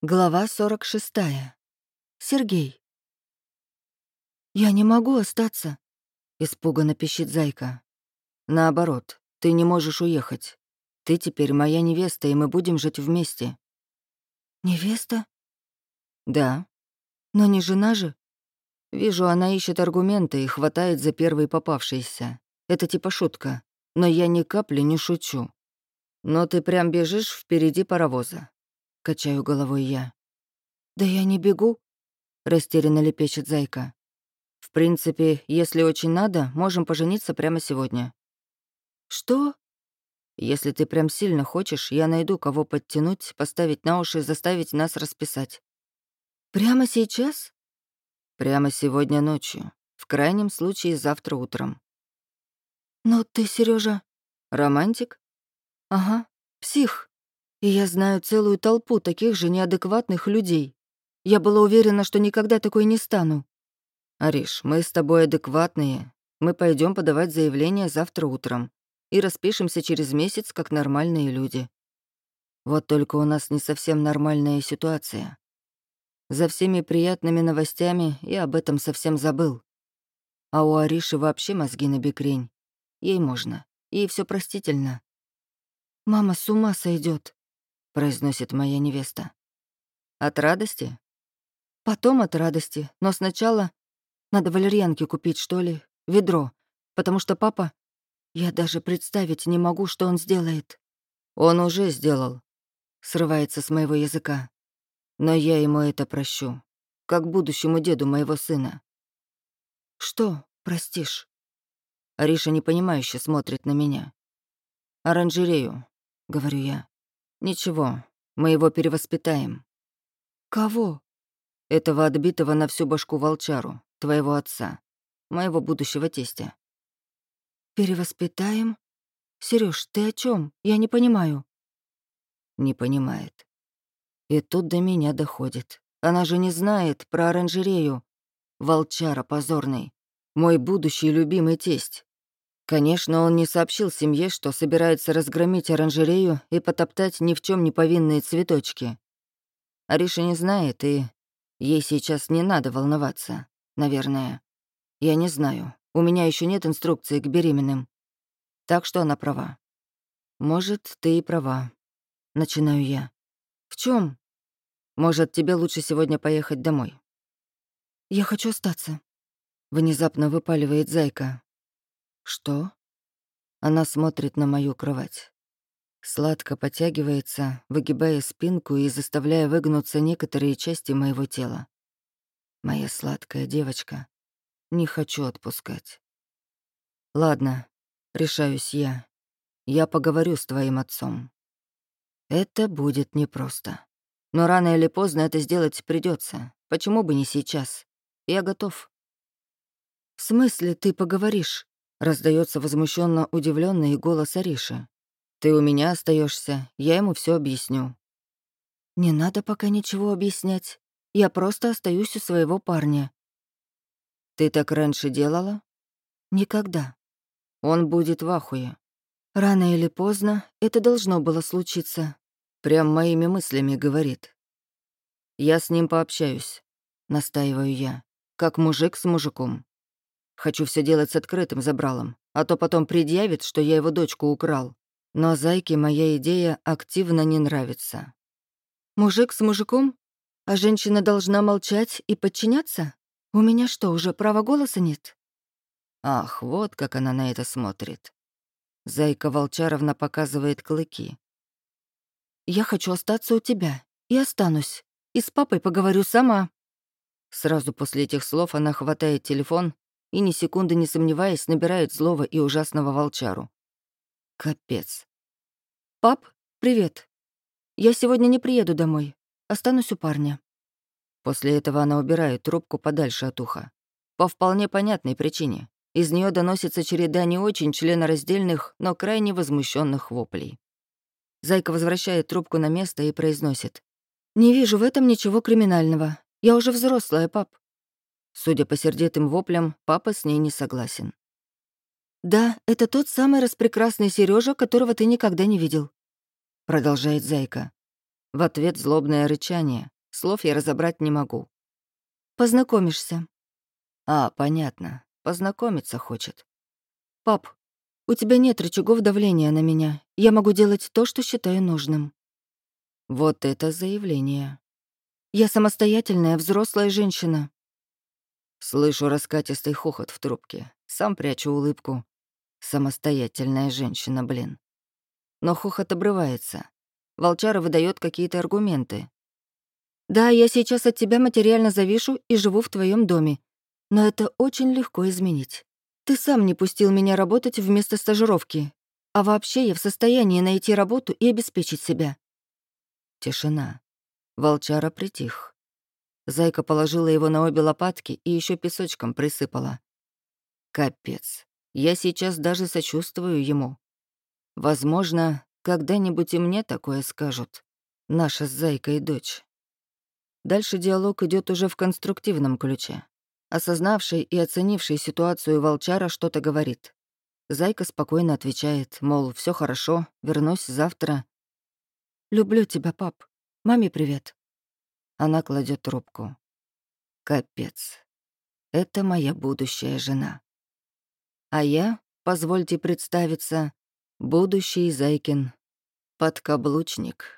Глава 46. Сергей. «Я не могу остаться», — испуганно пищит Зайка. «Наоборот, ты не можешь уехать. Ты теперь моя невеста, и мы будем жить вместе». «Невеста?» «Да». «Но не жена же?» «Вижу, она ищет аргументы и хватает за первый попавшийся. Это типа шутка, но я ни капли не шучу. Но ты прям бежишь впереди паровоза. — качаю головой я. «Да я не бегу», — растерянно лепечет Зайка. «В принципе, если очень надо, можем пожениться прямо сегодня». «Что?» «Если ты прям сильно хочешь, я найду, кого подтянуть, поставить на уши, заставить нас расписать». «Прямо сейчас?» «Прямо сегодня ночью. В крайнем случае, завтра утром». «Но ты, Сережа, романтик?» «Ага, псих». И я знаю целую толпу таких же неадекватных людей. Я была уверена, что никогда такой не стану. Ариш, мы с тобой адекватные. Мы пойдем подавать заявление завтра утром и распишемся через месяц, как нормальные люди. Вот только у нас не совсем нормальная ситуация. За всеми приятными новостями я об этом совсем забыл. А у Ариши вообще мозги на бекрень. Ей можно. Ей все простительно. Мама с ума сойдет произносит моя невеста. От радости? Потом от радости, но сначала надо валерьянки купить, что ли, ведро, потому что папа... Я даже представить не могу, что он сделает. Он уже сделал. Срывается с моего языка. Но я ему это прощу. Как будущему деду моего сына. Что простишь? Ариша непонимающе смотрит на меня. «Оранжерею», — говорю я. «Ничего, мы его перевоспитаем». «Кого?» «Этого отбитого на всю башку волчару, твоего отца, моего будущего тестя». «Перевоспитаем? Сереж, ты о чем? Я не понимаю». Не понимает. И тут до меня доходит. Она же не знает про оранжерею. Волчара позорный. Мой будущий любимый тесть. Конечно, он не сообщил семье, что собирается разгромить оранжерею и потоптать ни в чем не повинные цветочки. Ариша не знает, и ей сейчас не надо волноваться, наверное. Я не знаю, у меня еще нет инструкции к беременным. Так что она права. Может, ты и права. Начинаю я. В чем? Может, тебе лучше сегодня поехать домой? Я хочу остаться. Внезапно выпаливает зайка. «Что?» Она смотрит на мою кровать. Сладко потягивается, выгибая спинку и заставляя выгнуться некоторые части моего тела. Моя сладкая девочка. Не хочу отпускать. Ладно, решаюсь я. Я поговорю с твоим отцом. Это будет непросто. Но рано или поздно это сделать придется. Почему бы не сейчас? Я готов. В смысле ты поговоришь? Раздается возмущенно удивленный голос Ариши. «Ты у меня остаешься, я ему все объясню». «Не надо пока ничего объяснять. Я просто остаюсь у своего парня». «Ты так раньше делала?» «Никогда». «Он будет в ахуе». «Рано или поздно это должно было случиться». Прям моими мыслями говорит. «Я с ним пообщаюсь», — настаиваю я, как мужик с мужиком. Хочу все делать с открытым забралом, а то потом предъявит, что я его дочку украл. Но зайке моя идея активно не нравится. Мужик с мужиком? А женщина должна молчать и подчиняться? У меня что, уже права голоса нет? Ах, вот как она на это смотрит. Зайка Волчаровна показывает клыки. «Я хочу остаться у тебя. И останусь. И с папой поговорю сама». Сразу после этих слов она хватает телефон и ни секунды не сомневаясь набирает злого и ужасного волчару. Капец. «Пап, привет. Я сегодня не приеду домой. Останусь у парня». После этого она убирает трубку подальше от уха. По вполне понятной причине. Из нее доносится череда не очень членораздельных, но крайне возмущенных воплей. Зайка возвращает трубку на место и произносит. «Не вижу в этом ничего криминального. Я уже взрослая, пап. Судя по сердитым воплям, папа с ней не согласен. «Да, это тот самый распрекрасный Сережа, которого ты никогда не видел», — продолжает Зайка. В ответ злобное рычание. Слов я разобрать не могу. «Познакомишься». А, понятно. Познакомиться хочет. «Пап, у тебя нет рычагов давления на меня. Я могу делать то, что считаю нужным». Вот это заявление. Я самостоятельная взрослая женщина. Слышу раскатистый хохот в трубке. Сам прячу улыбку. Самостоятельная женщина, блин. Но хохот обрывается. Волчара выдает какие-то аргументы. «Да, я сейчас от тебя материально завишу и живу в твоем доме. Но это очень легко изменить. Ты сам не пустил меня работать вместо стажировки. А вообще я в состоянии найти работу и обеспечить себя». Тишина. Волчара притих. Зайка положила его на обе лопатки и еще песочком присыпала. Капец. Я сейчас даже сочувствую ему. Возможно, когда-нибудь и мне такое скажут. Наша с Зайкой дочь. Дальше диалог идет уже в конструктивном ключе. Осознавший и оценивший ситуацию волчара что-то говорит. Зайка спокойно отвечает, мол, все хорошо, вернусь завтра. «Люблю тебя, пап. Маме привет». Она кладет трубку. Капец. Это моя будущая жена. А я, позвольте представиться, будущий Зайкин подкаблучник.